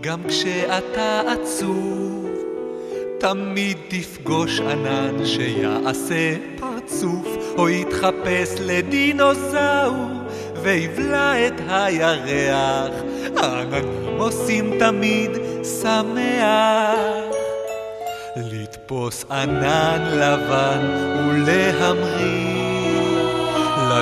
גם כשאתה עצוב, תמיד תפגוש ענן שיעשה פרצוף, או יתחפש לדינוזאור, ויבלע את הירח. העננים עושים תמיד שמח. לתפוס ענן לבן ולהמריא,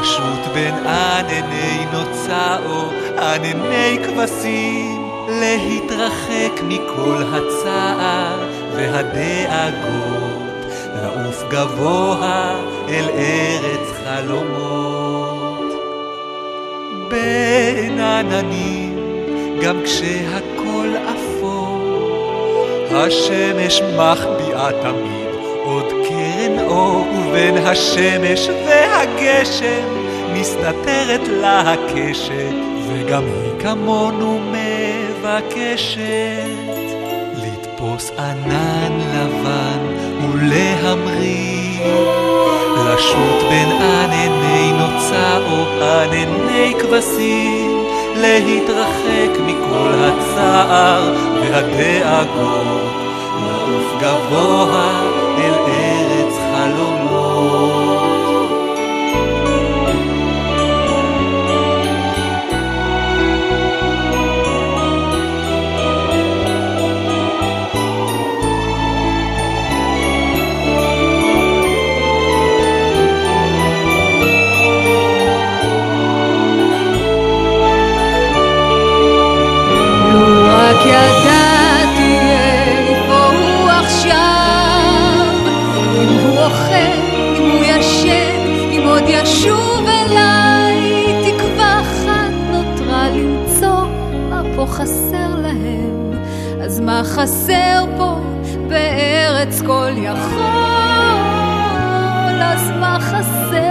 לשוט בין ענני נוצה או ענני כבשים, להתרחק מכל הצער והדאגות, לעוף גבוה אל ארץ חלומות. בין עננים, גם כשהכל אפור, השמש מחביאה תמיד עוד קרן אור, ובין השמש והגשם מסתתרת לה הקשת, וגם היא כמונו מבקשת לתפוס ענן לבן ולהמריא, לשוט בין ענני נוצה או ענני כבשים. להתרחק מכל הצער והדאגות, לעוף גבוה ישוב אליי, תקווה אחת נותרה למצוא מה פה חסר להם, אז מה חסר פה בארץ כל יכול, אז מה חסר